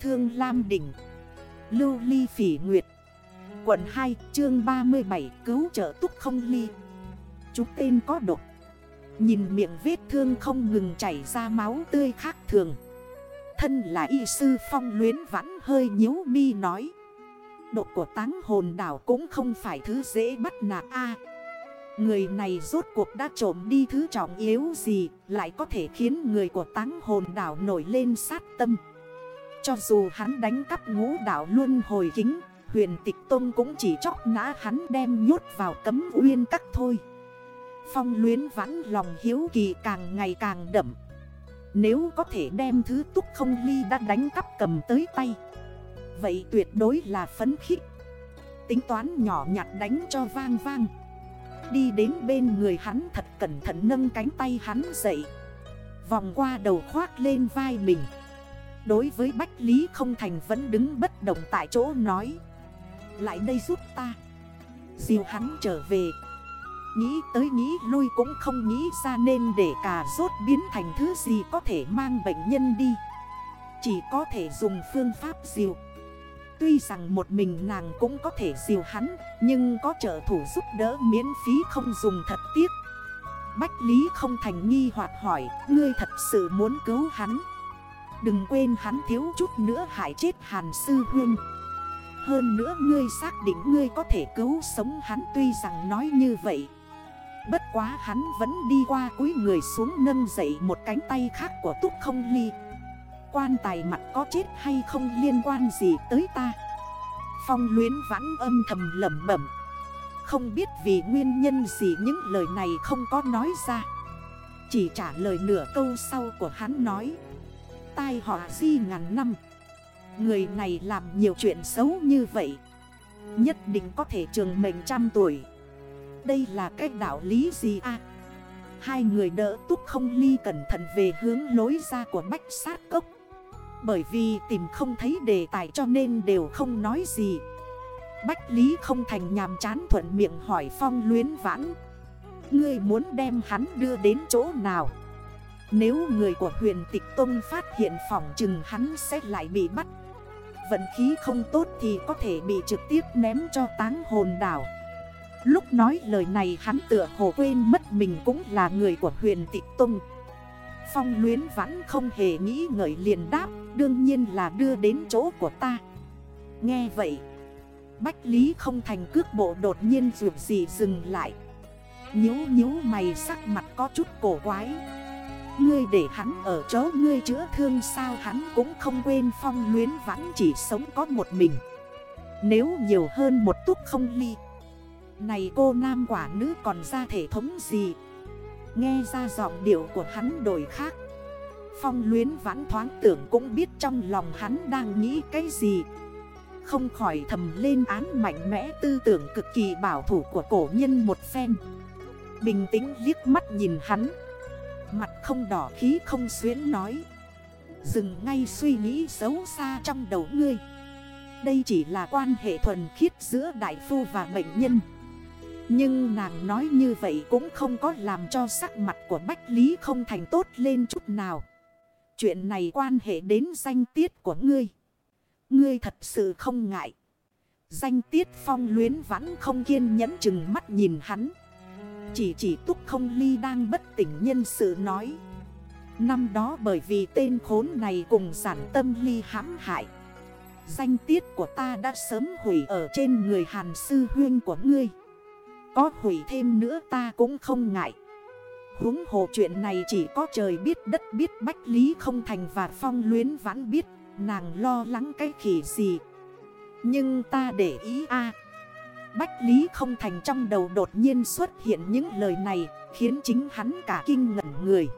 Thương Lam Đỉnh, Lưu Ly Phỉ Nguyệt, Quận 2 chương 37 Cứu trợ túc không ly. Chúng tên có độc. Nhìn miệng vết thương không ngừng chảy ra máu tươi khác thường. Thân là y sư phong luyến vãn hơi nhíu mi nói Độ của táng hồn đảo cũng không phải thứ dễ bắt nạt a. Người này rốt cuộc đã trộm đi thứ trọng yếu gì Lại có thể khiến người của táng hồn đảo nổi lên sát tâm? Cho dù hắn đánh cắp ngũ đảo luôn hồi kính Huyền tịch Tôn cũng chỉ chóc nã hắn đem nhốt vào cấm uyên các thôi. Phong luyến vãn lòng hiếu kỳ càng ngày càng đậm. Nếu có thể đem thứ túc không ly đã đánh cắp cầm tới tay, Vậy tuyệt đối là phấn khích. Tính toán nhỏ nhặt đánh cho vang vang. Đi đến bên người hắn thật cẩn thận nâng cánh tay hắn dậy. Vòng qua đầu khoác lên vai mình. Đối với Bách Lý không thành vẫn đứng bất động tại chỗ nói. Lại đây giúp ta. Diều hắn trở về. Nghĩ tới nghĩ lui cũng không nghĩ ra nên để cà rốt biến thành thứ gì có thể mang bệnh nhân đi. Chỉ có thể dùng phương pháp diều. Tuy rằng một mình nàng cũng có thể diều hắn, Nhưng có trợ thủ giúp đỡ miễn phí không dùng thật tiếc. Bách Lý không thành nghi hoặc hỏi, Ngươi thật sự muốn cứu hắn? Đừng quên hắn thiếu chút nữa hại chết Hàn Sư Huyên. Hơn nữa ngươi xác định ngươi có thể cứu sống hắn Tuy rằng nói như vậy. Bất quá hắn vẫn đi qua cúi người xuống nâng dậy một cánh tay khác của Túc Không Ly. Quan tài mặt có chết hay không liên quan gì tới ta? Phong luyến vãn âm thầm lầm bẩm. Không biết vì nguyên nhân gì những lời này không có nói ra. Chỉ trả lời nửa câu sau của hắn nói. Tai họ di ngàn năm. Người này làm nhiều chuyện xấu như vậy, Nhất định có thể trường mệnh trăm tuổi. Đây là cách đạo lý gì à Hai người đỡ túc không ly cẩn thận về hướng lối ra của bách sát cốc. Bởi vì tìm không thấy đề tài cho nên đều không nói gì. Bách Lý không thành nhàm chán thuận miệng hỏi Phong luyến vãn, Ngươi muốn đem hắn đưa đến chỗ nào? Nếu người của huyền tịch Tông phát hiện phòng chừng hắn sẽ lại bị bắt. Vận khí không tốt thì có thể bị trực tiếp ném cho táng hồn đảo. Lúc nói lời này hắn tựa hồ quên mất mình cũng là người của huyền tịch Tông. Phong luyến vãn không hề nghĩ ngợi liền đáp, Đương nhiên là đưa đến chỗ của ta. Nghe vậy, Bách Lý không thành cước bộ đột nhiên dù gì dừng lại. Nhếu nhếu mày sắc mặt có chút cổ quái. Ngươi để hắn ở chỗ ngươi chữa thương sao hắn cũng không quên phong luyến vãn chỉ sống có một mình. Nếu nhiều hơn một túc không ly. Này cô nam quả nữ còn ra thể thống gì? Nghe ra giọng điệu của hắn đổi khác. Phong luyến vãn thoáng tưởng cũng biết trong lòng hắn đang nghĩ cái gì. Không khỏi thầm lên án mạnh mẽ tư tưởng cực kỳ bảo thủ của cổ nhân một phen. Bình tĩnh liếc mắt nhìn hắn. Mặt không đỏ, khí không xuyến nói Dừng ngay suy nghĩ xấu xa trong đầu ngươi Đây chỉ là quan hệ thuần khiết giữa đại phu và bệnh nhân Nhưng nàng nói như vậy cũng không có làm cho sắc mặt của Bách Lý không thành tốt lên chút nào Chuyện này quan hệ đến danh tiết của ngươi. Ngươi thật sự không ngại. Danh tiết phong luyến vẫn không kiên nhẫn chừng mắt nhìn hắn. Chỉ chỉ túc không ly đang bất tỉnh nhân sự nói. Năm đó bởi vì tên khốn này cùng giản tâm ly hãm hại. Danh tiết của ta đã sớm hủy ở trên người hàn sư huyên của ngươi. Có hủy thêm nữa ta cũng không ngại huống hồ chuyện này chỉ có trời biết đất biết Bách Lý không thành và Phong luyến vãn biết, Nàng lo lắng cái khỉ gì Nhưng ta để ý a Bách Lý không thành trong đầu đột nhiên xuất hiện những lời này, Khiến chính hắn cả kinh ngẩn người.